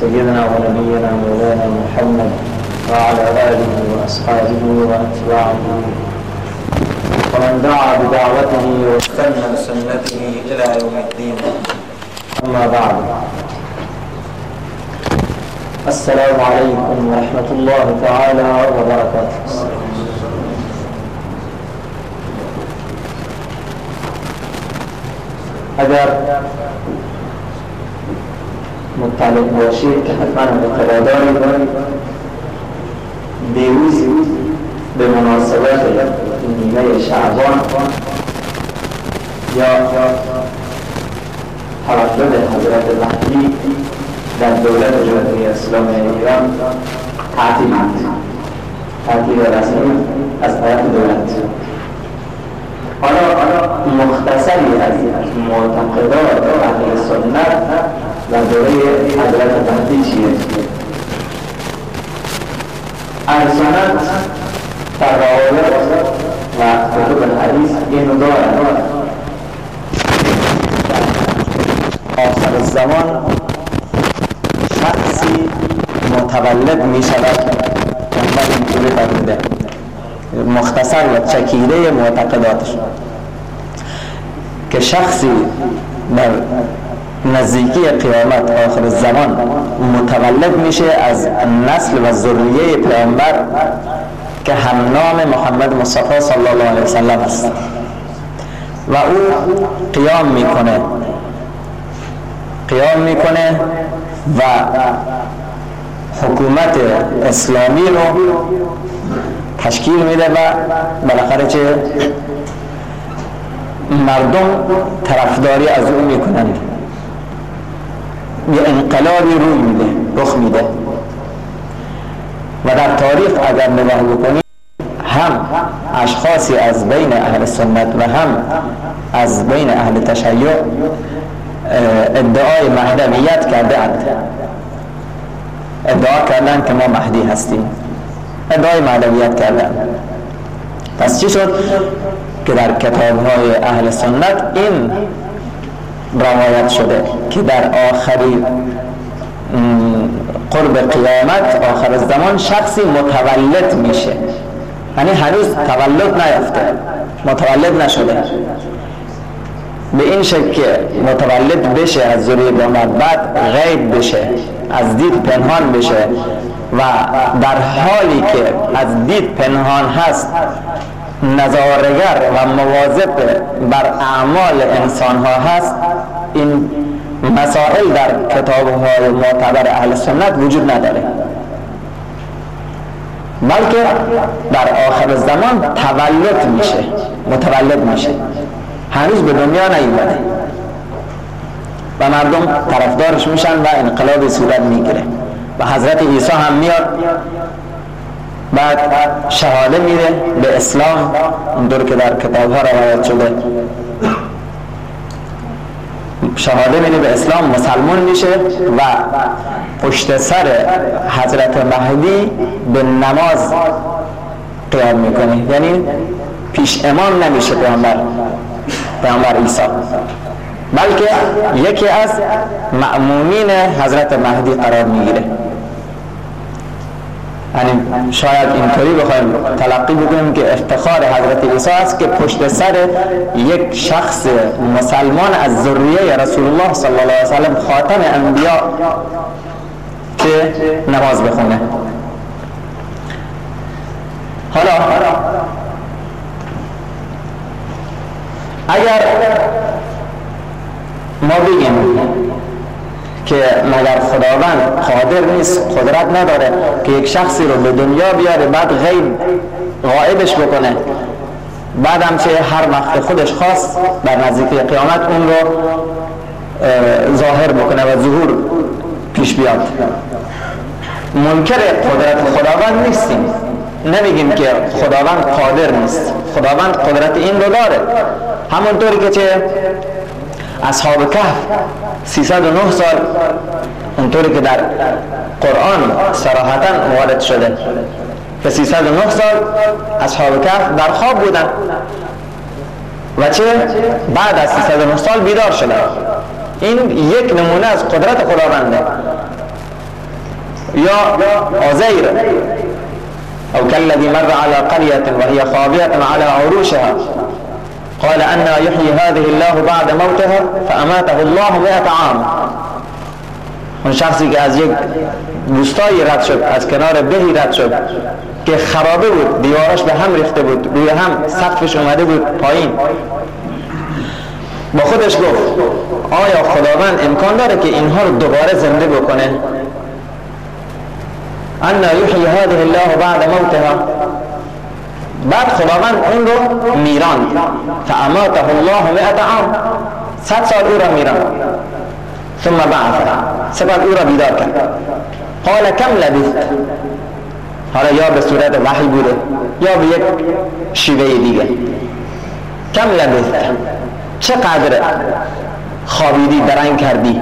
سيدنا ونبينا مولانا محمد وعلى آله وأصحابه وأتباعه. ومن دعا بدعوته واستنى بسنته إلى يوم الدين. أما بعد. السلام عليكم ورحمة الله تعالى وبركاته. اگر مطلع باشید که حتما اطلاع دارید دیروز به مناسبت نیمه شعبان یا تولد حضرت مهدی در دولت جمهوری اسلامی ایران تعطیل تعطیل رسمی از طرف دولت. حالا مختصری از معتقدات اهل سنت در دوره حضرت مهدی چیه؟ اهل سنت در روایت و کتب حدیث اینو دارن. آخر الزمان شخصی متولد می شود. محمد اینطوری فرموده مختصر و چکیده معتقداتش. که شخصی در نزدیکی قیامت آخر زمان متولد میشه از نسل و ذریه پیامبر که هم نام محمد مصطفی صلی الله علیه وسلم است. و او قیام می‌کنه. قیام می‌کنه و حکومت اسلامی رو تشکیل میده و بالاخره چه مردم طرفداری از او می‌کنند. یه انقلابی روی میده رخ میده. و در تاریخ اگر نگاه بکنید هم اشخاصی از بین اهل سنت و هم از بین اهل تشیع ادعای مهدویت کرده اند. ادعا کردن که ما مهدی هستیم. ادعای مهدویت کردن. پس چی شد؟ که در کتاب های اهل سنت این روایت شده که در آخری قرب قیامت آخر زمان شخصی متولد میشه. یعنی هنوز تولد نیافته. متولد نشده. به این شکل که متولد بشه از ذریه پیامبر بعد غیب بشه از دید پنهان بشه و در حالی که از دید پنهان هست نظارگر و مواظب بر اعمال انسان ها هست. این مسائل در کتاب های معتبر اهل سنت وجود نداره. بلکه در آخر زمان تولد میشه متولد میشه. هنوز به دنیا نیومده. و مردم طرفدارش میشن و انقلاب صورت می‌گیره. و حضرت عیسی هم میاد. بعد شهاده میده به اسلام اونطور که در کتاب ها روایت شده. شهاده میده به اسلام مسلمان میشه و پشت سر حضرت مهدی به نماز قیام می‌کنه. یعنی پیش امام نمیشه پیامبر پیامبر عیسی. بلکه یکی از معمومین حضرت مهدی قرار می‌گیره. یعنی شاید اینطوری بخوایم تلقی بکنیم که افتخار حضرت عیسی است که پشت سر یک شخص مسلمان از ذریه رسول الله صلی الله علیه وسلم خاتم انبیا که نماز بخونه. حالا اگر ما بگیم که مگر خداوند قادر نیست قدرت نداره که یک شخصی رو به دنیا بیاره بعد غیب غائبش بکنه. بعد هم چه هر وقت خودش خواست در نزدیک قیامت اون رو ظاهر بکنه و ظهور پیش بیاد. منکر قدرت خداوند نیستیم. نمیگیم که خداوند قادر نیست. خداوند قدرت این رو داره. همونطوری که چه؟ اصحاب کهف 309 سال اونطوری که در قرآن صراحتا وارد شده. که 309 سال اصحاب کهف در خواب بودن. و چه؟ بعد از 309 سال بیدار شدن. این یک نمونه از قدرت خداونده. یا عزیر. او كالذي مر على قرية وهي خاوية على عروشها. قال أنا يحيي هذه الله بعد موتها فأماته الله مئة عام. اون شخصی که از یک روستایی رد شد از کنار بهی رد شد که خرابه بود دیواراش به هم ریخته بود روی هم سقفش اومده بود پایین. با خودش گفت آیا خداوند امکان داره که اینها رو دوباره زنده بکنه؟ انا یحیی هذه الله بعد موتها بعد خداوند اون رو میراند. فاماته الله مئت عام. صد سال او را میراند. ثم بعث سپس او را بیدار کرد. قال کم لبثت؟ حالا یا به صورت وحی بوده یا به یک شیوه دیگه. کم لبثت؟ چقدر خوابیدی درنگ کردی؟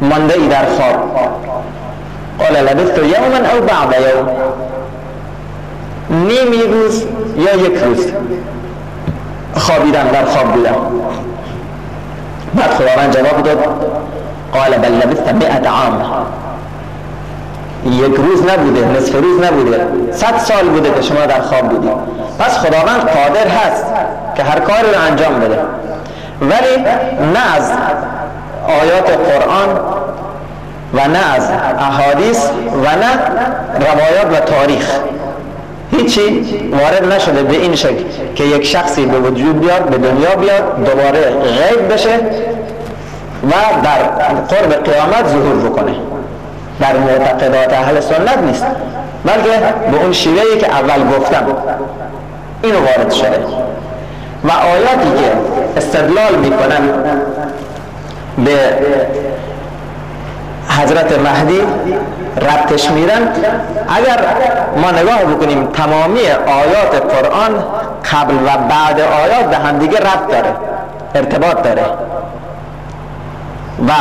مانده ای در خواب. قال لبثت یوما او بعد یوم. نیمی روز یا یک روز خوابیدم در خواب بودم. بعد خداوند جواب داد قال بل لبثت مئت عام. یک روز نبوده نصف روز نبوده صد سال بوده که شما در خواب بودی. پس خداوند قادر هست که هر کاری رو انجام بده. ولی نه از آیات قرآن و نه از احادیث و نه روایات و تاریخ. هیچی وارد نشده به این شکل که یک شخصی به وجود بیاد به دنیا بیاد دوباره غیب بشه و در قرب قیامت ظهور بکنه. در معتقدات اهل سنت نیست بلکه به اون شیوهی که اول گفتم. اینو وارد شده. و آیاتی که استدلال می‌کنن به حضرت مهدی ربطش میرن اگر ما نگاه بکنیم تمامی آیات قرآن قبل و بعد آیات به همدیگه ربط داره ارتباط داره. و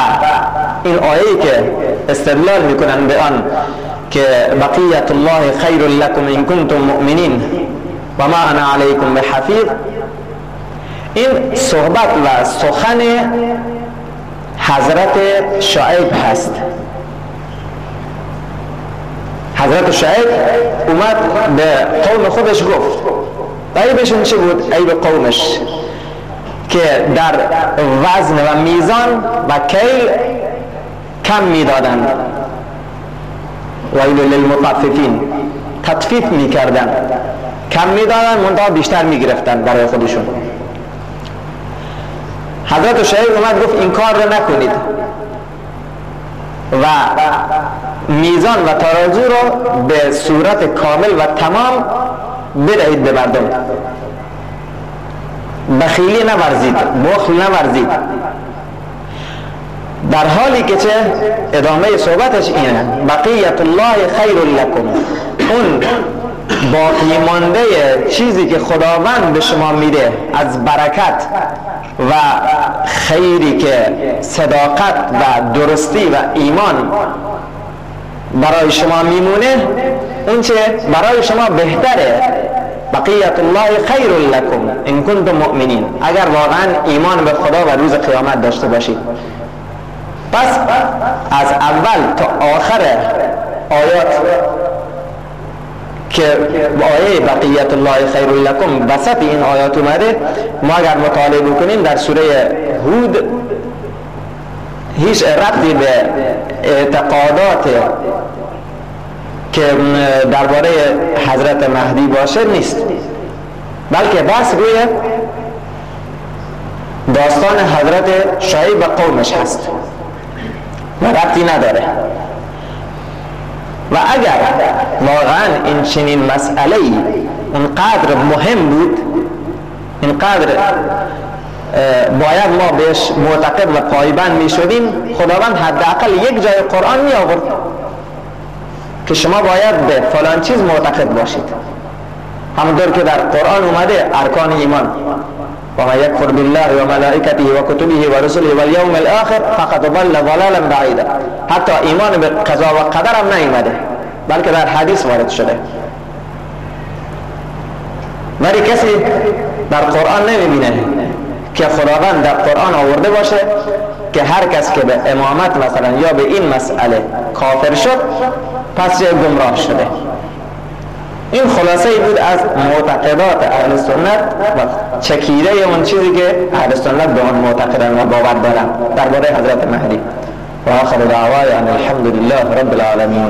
این آیه که استدلال می‌کنن به آن که بقیت الله خیر لکم ان کنتم مؤمنین و ما انا علیکم بحفیظ این صحبت و سخن حضرت شعیب هست. حضرت شعیب اومد به قوم خودش گفت. عیبشون چی بود؟ عیب قومش که در وزن و میزان و کیل کم می‌دادند ویل للمطففین. تطفیف می‌کردن. کم می‌دادن منتها بیشتر می‌گرفتن برای خودشون. حضرت شعیب اومد گفت این کار رو نکنید. و میزان و ترازو رو به صورت کامل و تمام بدهید به مردم. بخیلی نورزید بخل نورزید. در حالی که چه ادامه صحبتش اینه بقیت الله خیر لکم. اون باقی مانده چیزی که خداوند به شما میده از برکت و خیری که صداقت و درستی و ایمان برای شما میمونه این چه برای شما بهتره. بقیت الله خیر لکم ان کنتم مؤمنین. اگر واقعا ایمان به خدا و روز قیامت داشته باشید. پس از اول تا آخر آیات که آیه بقیت الله خیر لکم وسط این آیات اومده ما اگر مطالعه بکنیم در سوره هود هیچ ربطی به اعتقادات که درباره حضرت مهدی باشه نیست. بلکه بس روی داستان حضرت شعیب و قومش هست و ربطی نداره. و اگر واقعا این چنین مسئله اونقدر مهم بود اینقدر باید ما بهش معتقد و پایبند می شدیم خداوند حداقل یک جای قرآن می آورد که شما باید به فلان چیز معتقد باشید. همونطور که در قرآن اومده ارکان ایمان. و ما یکفر بالله و ملائکته و کتبه و رسله و اليوم الاخر فقط ضل ضلالا بعیدا حتی ایمان به قضا و قدر هم نیامده بلکه در حدیث وارد شده ولی کسی در قرآن نمی‌بینه که خداوند در قرآن آورده باشه که هر کس که به امامت مثلا یا به این مسئله کافر شد پس جای گمراه شده این خلاصه ای بود از معتقدات اهل سنت و چکیده اون چیزی که اهل سنت به آن معتقدن و باور دارن درباره حضرت مهدی. و آخر دعوای الحمد لله رب العالمین.